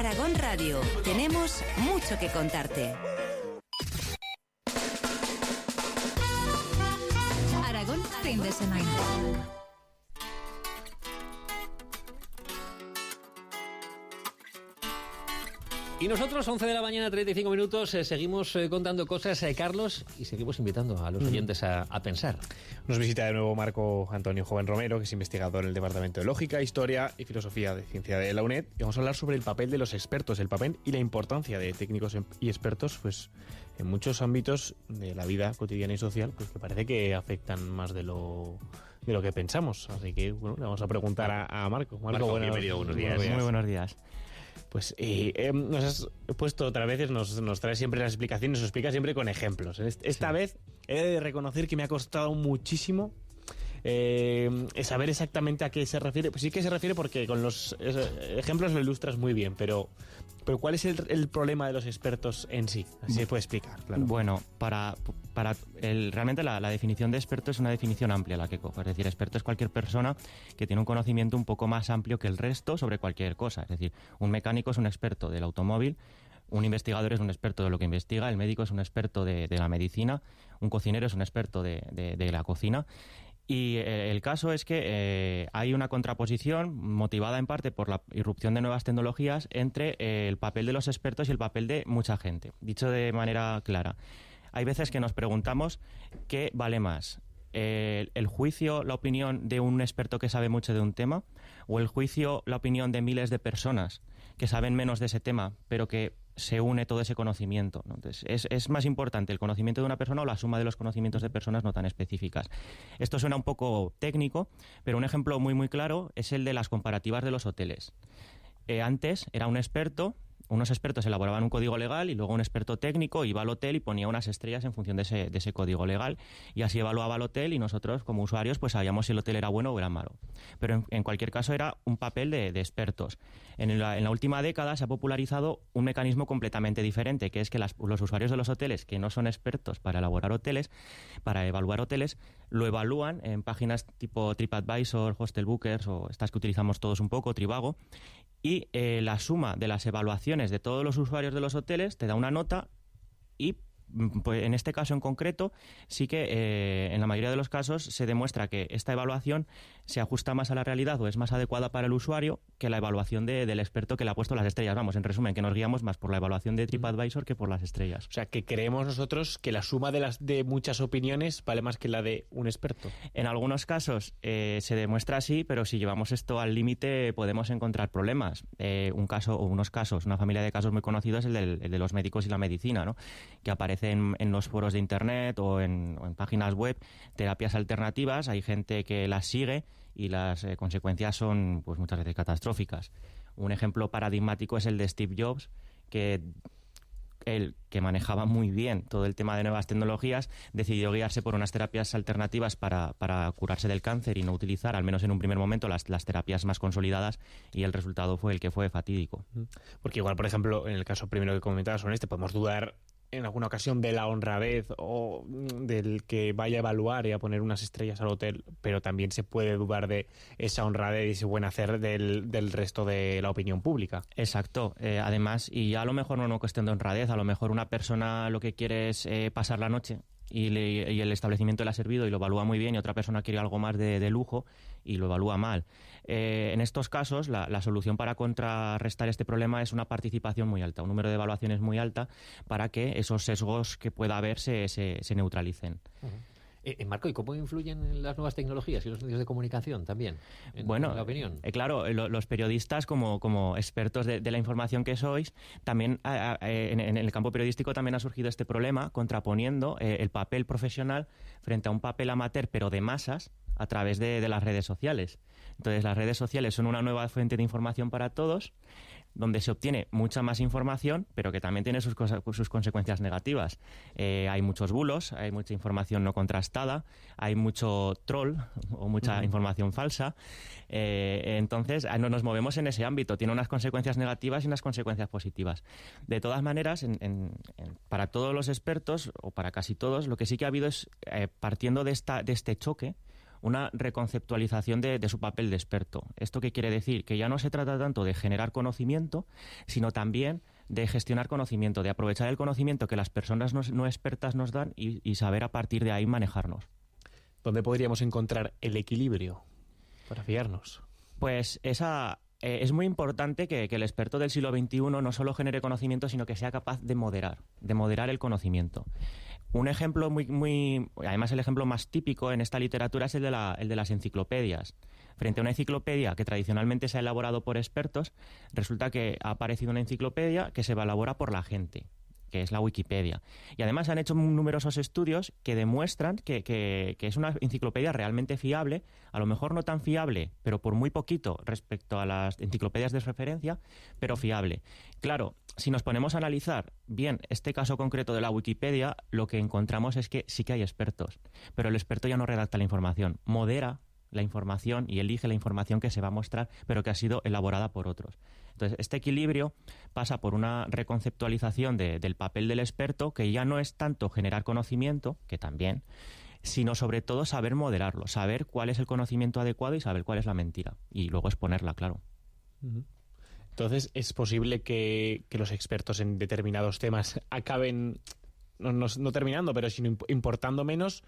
Aragón Radio. Tenemos mucho que contarte. Aragón fin de semana. Y nosotros, 11 de la mañana, 35 minutos, eh, seguimos eh, contando cosas, eh, Carlos, y seguimos invitando a los oyentes a, a, pensar. Nos visita de nuevo Marco Antonio Joven Romero, que es investigador en el Departamento de Lógica, Historia y Filosofía de Ciencia de la UNED, y vamos a hablar sobre el papel de los expertos, el papel y la importancia de técnicos y expertos, pues en muchos ámbitos de la vida cotidiana y social, pues que parece que afectan más de lo de lo que pensamos. Así que, bueno, le vamos a preguntar a, a Marco. Marco, Marco buenos, bienvenido, buenos días. Muy buenos días. Pues eh, eh, nos has puesto otras veces, nos, nos trae siempre las explicaciones, nos explica siempre con ejemplos. Esta sí. vez he de reconocer que me ha costado muchísimo eh, saber exactamente a qué se refiere. Pues sí que se refiere porque con los ejemplos lo ilustras muy bien, pero, pero ¿cuál es el, el problema de los expertos en sí? Así se puede explicar, claro. Bueno, para, para el, realmente la, la, definición de experto es una definición amplia la que cojo. Es decir, experto es cualquier persona que tiene un conocimiento un poco más amplio que el resto sobre cualquier cosa. Es decir, un mecánico es un experto del automóvil, un investigador es un experto de lo que investiga, el médico es un experto de, de la medicina, un cocinero es un experto de, de, de la cocina. Y eh, el caso es que eh, hay una contraposición motivada en parte por la irrupción de nuevas tecnologías entre eh, el papel de los expertos y el papel de mucha gente. Dicho de manera clara, hay veces que nos preguntamos qué vale más. El, el, juicio, la opinión de un experto que sabe mucho de un tema o el juicio, la opinión de miles de personas que saben menos de ese tema, pero que se une todo ese conocimiento. ¿no? Entonces, es, es, más importante el conocimiento de una persona o la suma de los conocimientos de personas no tan específicas. Esto suena un poco técnico, pero un ejemplo muy, muy claro es el de las comparativas de los hoteles. Eh, antes era un experto unos expertos elaboraban un código legal y luego un experto técnico iba al hotel y ponía unas estrellas en función de ese, de ese código legal y así evaluaba el hotel y nosotros como usuarios pues sabíamos si el hotel era bueno o era malo. Pero en, cualquier caso era un papel de, de expertos. En la, en la, última década se ha popularizado un mecanismo completamente diferente, que es que los usuarios de los hoteles que no son expertos para elaborar hoteles, para evaluar hoteles, lo evalúan en páginas tipo TripAdvisor, Hostel Bookers o estas que utilizamos todos un poco, Trivago, y eh, la suma de las evaluaciones de todos los usuarios de los hoteles te da una nota y pues en este caso en concreto, sí que eh, en la mayoría de los casos se demuestra que esta evaluación se ajusta más a la realidad o es más adecuada para el usuario que la evaluación de, del experto que le ha puesto las estrellas. Vamos, en resumen, que nos guiamos más por la evaluación de TripAdvisor que por las estrellas. O sea, que creemos nosotros que la suma de las de muchas opiniones vale más que la de un experto. En algunos casos eh, se demuestra así, pero si llevamos esto al límite podemos encontrar problemas. Eh, un caso o unos casos, una familia de casos muy conocidos es el, del, el de los médicos y la medicina, ¿no? Que aparece en, los foros de internet o en, páginas web terapias alternativas, hay gente que las sigue y las eh, consecuencias son pues muchas veces catastróficas. Un ejemplo paradigmático es el de Steve Jobs, que él, que manejaba muy bien todo el tema de nuevas tecnologías, decidió guiarse por unas terapias alternativas para, curarse del cáncer y no utilizar, al menos en un primer momento, las, terapias más consolidadas y el resultado fue el que fue fatídico. Porque igual, por ejemplo, en el caso primero que comentabas este, podemos dudar en alguna ocasión de la honradez o del que vaya a evaluar y a poner unas estrellas al hotel, pero también se puede dudar de esa honradez y ese buen hacer del, del resto de la opinión pública. Exacto. Eh, además, y a lo mejor no es una cuestión de honradez, a lo mejor una persona lo que quiere es eh, pasar la noche y, le, y, el establecimiento le ha servido y lo evalúa muy bien y otra persona quiere algo más de, de lujo y lo evalúa mal. Eh, en estos casos, la, solución para contrarrestar este problema es una participación muy alta, un número de evaluaciones muy alta para que esos sesgos que pueda haber se, se, neutralicen. Eh, Marco, ¿y cómo influyen las nuevas tecnologías y los medios de comunicación también? En, bueno, en la opinión. Eh, claro, lo, los periodistas, como, como expertos de, de, la información que sois, también a, a, en, en, el campo periodístico también ha surgido este problema, contraponiendo eh, el papel profesional frente a un papel amateur, pero de masas, a través de, de, las redes sociales. Entonces, las redes sociales son una nueva fuente de información para todos, donde se obtiene mucha más información, pero que también tiene sus, cosas, sus consecuencias negativas. Eh, hay muchos bulos, hay mucha información no contrastada, hay mucho troll o mucha uh -huh. información falsa. Eh, entonces, no nos movemos en ese ámbito. Tiene unas consecuencias negativas y unas consecuencias positivas. De todas maneras, en, en, en, para todos los expertos, o para casi todos, lo que sí que ha habido es, eh, partiendo de, esta, de este choque, una reconceptualización de, de su papel de experto. ¿Esto qué quiere decir? Que ya no se trata tanto de generar conocimiento, sino también de gestionar conocimiento, de aprovechar el conocimiento que las personas no, no expertas nos dan y, y saber a partir de ahí manejarnos. ¿Dónde podríamos encontrar el equilibrio para fiarnos? Pues esa, eh, es muy importante que, que el experto del siglo XXI no solo genere conocimiento, sino que sea capaz de moderar, de moderar el conocimiento. Un ejemplo muy, muy, además el ejemplo más típico en esta literatura es el de, la- el de las enciclopedias. Frente a una enciclopedia que tradicionalmente se ha elaborado por expertos, resulta que ha aparecido una enciclopedia que se elabora por la gente que es la Wikipedia. Y además han hecho numerosos estudios que demuestran que, que- que es una enciclopedia realmente fiable, a lo mejor no tan fiable, pero por muy poquito respecto a las enciclopedias de referencia, pero fiable. Claro, si nos ponemos a analizar bien este caso concreto de la Wikipedia, lo que encontramos es que sí que hay expertos, pero el experto ya no redacta la información, modera la información y elige la información que se va a mostrar, pero que ha sido elaborada por otros. Entonces, este equilibrio pasa por una reconceptualización de- del papel del experto, que ya no es tanto generar conocimiento, que también, sino sobre todo saber moderarlo, saber cuál es el conocimiento adecuado y saber cuál es la mentira. Y luego exponerla, claro. Entonces, ¿es posible que, que los expertos en determinados temas acaben, no, no- terminando, pero sino imp- importando menos?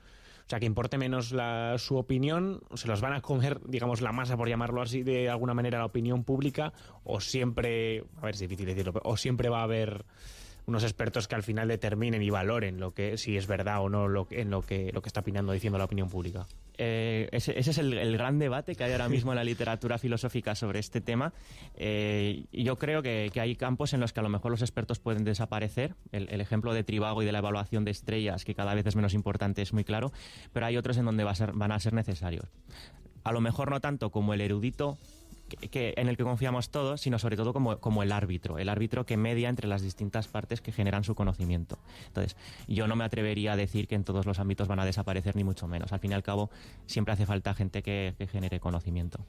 O sea, que importe menos la- su opinión, se los van a comer, digamos, la masa, por llamarlo así, de alguna manera, la opinión pública, o siempre, a ver, es difícil decirlo, o siempre va a haber unos expertos que al final determinen y valoren lo que si es verdad o no lo, en lo que, lo que está opinando, diciendo la opinión pública. Eh, ese, es el, gran debate que hay ahora mismo en la literatura filosófica sobre este tema. Eh, yo creo que, hay campos en los que a lo mejor los expertos pueden desaparecer. El, ejemplo de Trivago y de la evaluación de estrellas, que cada vez es menos importante, es muy claro. Pero hay otros en donde van a ser necesarios. A lo mejor no tanto como el erudito que, que- en el que confiamos todos, sino sobre todo como, como el árbitro, el árbitro que media entre las distintas partes que generan su conocimiento. Entonces, yo no me atrevería a decir que en todos los ámbitos van a desaparecer, ni mucho menos. Al fin y al cabo, siempre hace falta gente que, que genere conocimiento.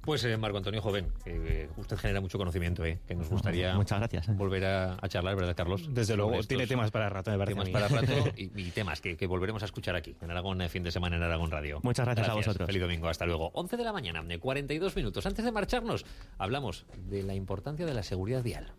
Pues eh, Marco Antonio Joven, que eh, usted genera mucho conocimiento, eh, que nos gustaría Muchas gracias. volver a, a charlar, ¿verdad, Carlos? Desde luego, estos tiene temas para rato, me temas para rato y, y temas que, que volveremos a escuchar aquí, en Aragón, eh, fin de semana en Aragón Radio. Muchas gracias a vosotros. Feliz domingo, hasta luego. 11 de la mañana, de 42 minutos. Antes de marcharnos, hablamos de la importancia de la seguridad vial.